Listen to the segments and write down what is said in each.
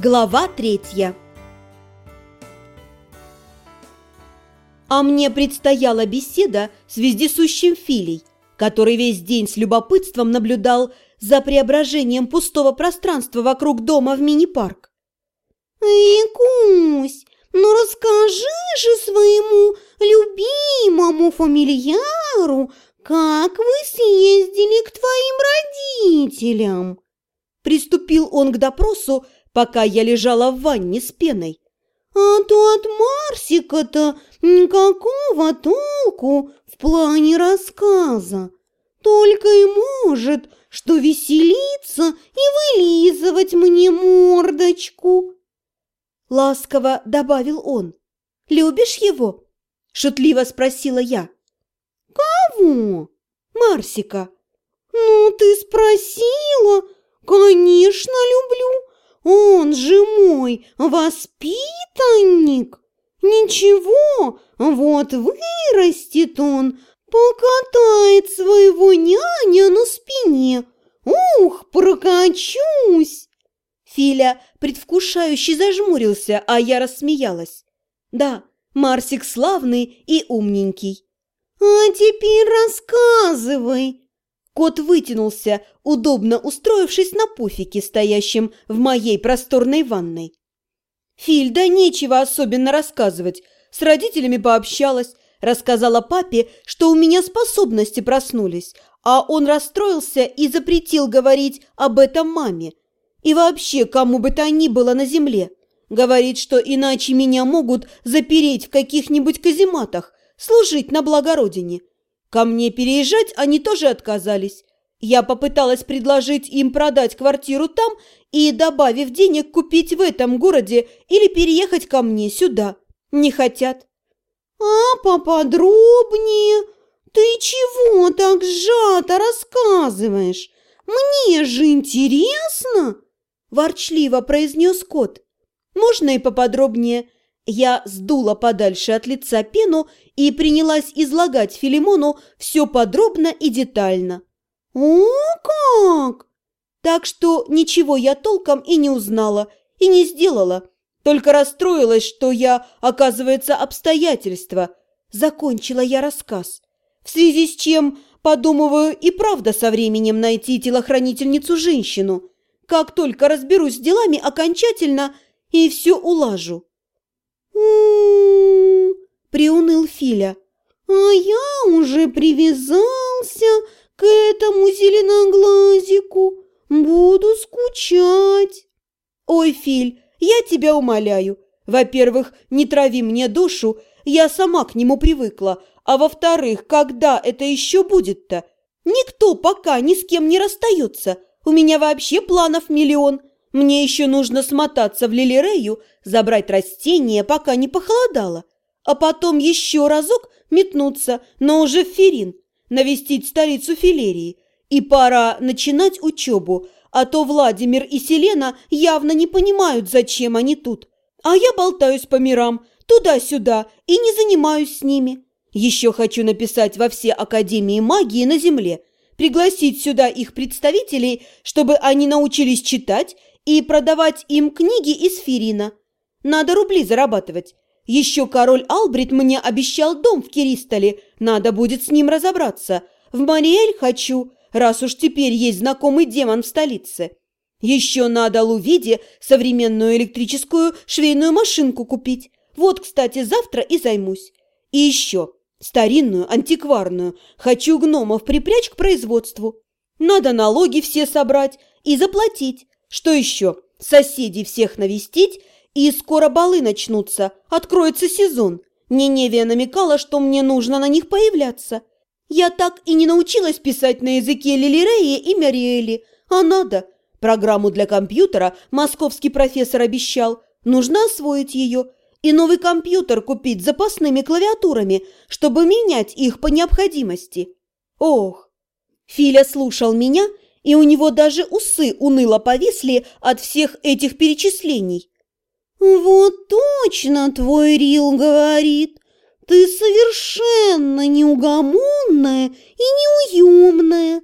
Глава третья А мне предстояла беседа с вездесущим Филей, который весь день с любопытством наблюдал за преображением пустого пространства вокруг дома в мини-парк. «Эй, Кусь, ну расскажи же своему любимому фамильяру, как вы съездили к твоим родителям?» Приступил он к допросу, пока я лежала в ванне с пеной. «А то от Марсика-то никакого толку в плане рассказа. Только и может, что веселиться и вылизывать мне мордочку». Ласково добавил он. «Любишь его?» Шутливо спросила я. «Кого?» «Марсика». «Ну, ты спросила? Конечно, люблю. Он же мой воспитанник. Ничего, вот вырастет он, покатает своего няня на спине. Ух, прокачусь!» Филя предвкушающе зажмурился, а я рассмеялась. «Да, Марсик славный и умненький». «А теперь рассказывай!» Кот вытянулся, удобно устроившись на пуфике, стоящем в моей просторной ванной. Филь, да нечего особенно рассказывать. С родителями пообщалась, рассказала папе, что у меня способности проснулись, а он расстроился и запретил говорить об этом маме. И вообще, кому бы то ни было на земле. Говорит, что иначе меня могут запереть в каких-нибудь казематах, служить на благо Родине. Ко мне переезжать они тоже отказались. Я попыталась предложить им продать квартиру там и, добавив денег, купить в этом городе или переехать ко мне сюда. Не хотят. А поподробнее? Ты чего так сжато рассказываешь? Мне же интересно, ворчливо произнес кот. Можно и поподробнее. Я сдула подальше от лица пену и принялась излагать Филимону все подробно и детально. «О, как!» Так что ничего я толком и не узнала, и не сделала. Только расстроилась, что я, оказывается, обстоятельства. Закончила я рассказ. В связи с чем, подумываю, и правда со временем найти телохранительницу-женщину. Как только разберусь с делами окончательно и все улажу. У приуныл Филя. «А я уже привязался к этому зеленоглазику. Буду скучать». «Ой, Филь, я тебя умоляю. Во-первых, не трави мне душу, я сама к нему привыкла. А во-вторых, когда это еще будет-то? Никто пока ни с кем не расстается. У меня вообще планов миллион. Мне еще нужно смотаться в Лилирею, забрать растения, пока не похолодало. А потом еще разок метнуться, но уже в Ферин, навестить столицу Филерии. И пора начинать учебу, а то Владимир и Селена явно не понимают, зачем они тут. А я болтаюсь по мирам, туда-сюда, и не занимаюсь с ними. Еще хочу написать во все академии магии на Земле, пригласить сюда их представителей, чтобы они научились читать и продавать им книги из Ферина. Надо рубли зарабатывать. Еще король Албрит мне обещал дом в Киристоле, надо будет с ним разобраться. В Мариэль хочу, раз уж теперь есть знакомый демон в столице. Еще надо Лувиде современную электрическую швейную машинку купить. Вот, кстати, завтра и займусь. И еще старинную, антикварную. Хочу гномов припрячь к производству. Надо налоги все собрать и заплатить. Что еще? Соседей всех навестить, и скоро балы начнутся, откроется сезон. Ниневия намекала, что мне нужно на них появляться. Я так и не научилась писать на языке Лилиреи и Мариэли, а надо. Программу для компьютера московский профессор обещал. Нужно освоить ее и новый компьютер купить с запасными клавиатурами, чтобы менять их по необходимости. Ох! Филя слушал меня, и у него даже усы уныло повисли от всех этих перечислений. «Вот точно твой Рил говорит!» Ты совершенно неугомонная и неуемная.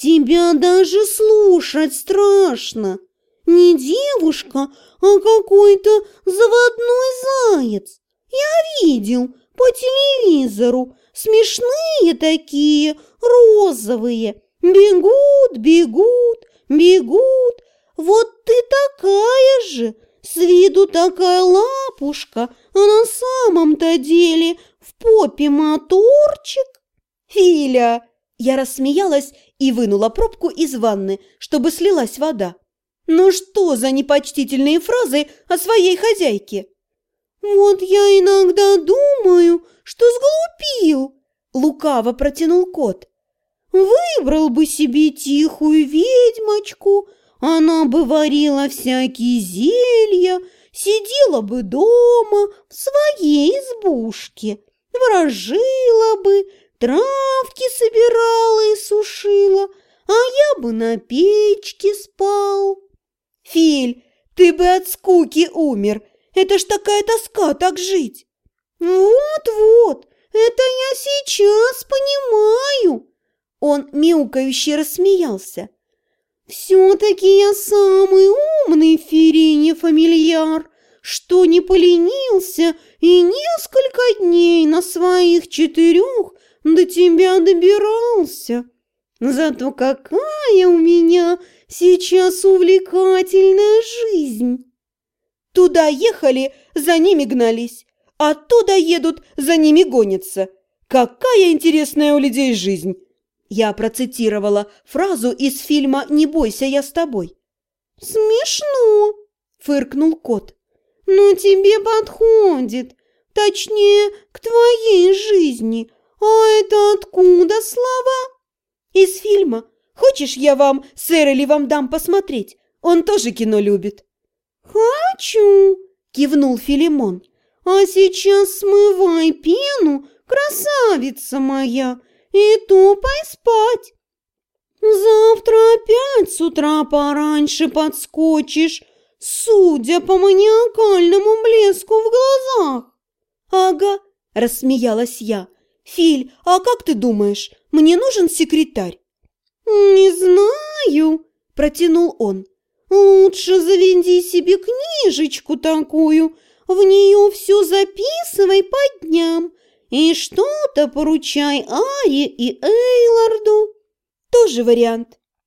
Тебя даже слушать страшно. не девушка, а какой-то заводной заяц. Я видел по телевизору, смешные такие, розовые, бегут, бегут, бегут. Вот ты такая же, с виду такая лапушка, а на самом-то деле в попе моторчик. Филя! Я рассмеялась и вынула пробку из ванны, чтобы слилась вода. Ну что за непочтительные фразы о своей хозяйке? Вот я иногда думаю, что сглупил, лукаво протянул кот. Выбрал бы себе тихую ведьмочку, она бы варила всякие зелья, сидела бы дома в своей избушке, ворожила бы, травки собирала и сушила, а я бы на печке спал. Филь, ты бы от скуки умер. Это ж такая тоска так жить. Вот-вот, это я сейчас понимаю. Он мяукающе рассмеялся. Все-таки я самый умный Ферине фамильяр, что не поленился и несколько дней на своих четырех до тебя добирался. Зато какая у меня сейчас увлекательная жизнь. Туда ехали, за ними гнались. Оттуда едут, за ними гонятся. Какая интересная у людей жизнь! Я процитировала фразу из фильма «Не бойся, я с тобой». «Смешно!» – фыркнул кот. «Но тебе подходит, точнее, к твоей жизни. А это откуда слова?» «Из фильма. Хочешь, я вам, сэр, или вам дам посмотреть? Он тоже кино любит». «Хочу!» – кивнул Филимон. «А сейчас смывай пену, красавица моя, и топай спать. Завтра опять с утра пораньше подскочишь, судя по маниакальному блеску в глазах». «Ага», – рассмеялась я. «Филь, а как ты думаешь, мне нужен секретарь?» «Не знаю», – протянул он. Лучше заведи себе книжечку такую, в нее все записывай по дням и что-то поручай Аре и Эйларду. Тоже вариант.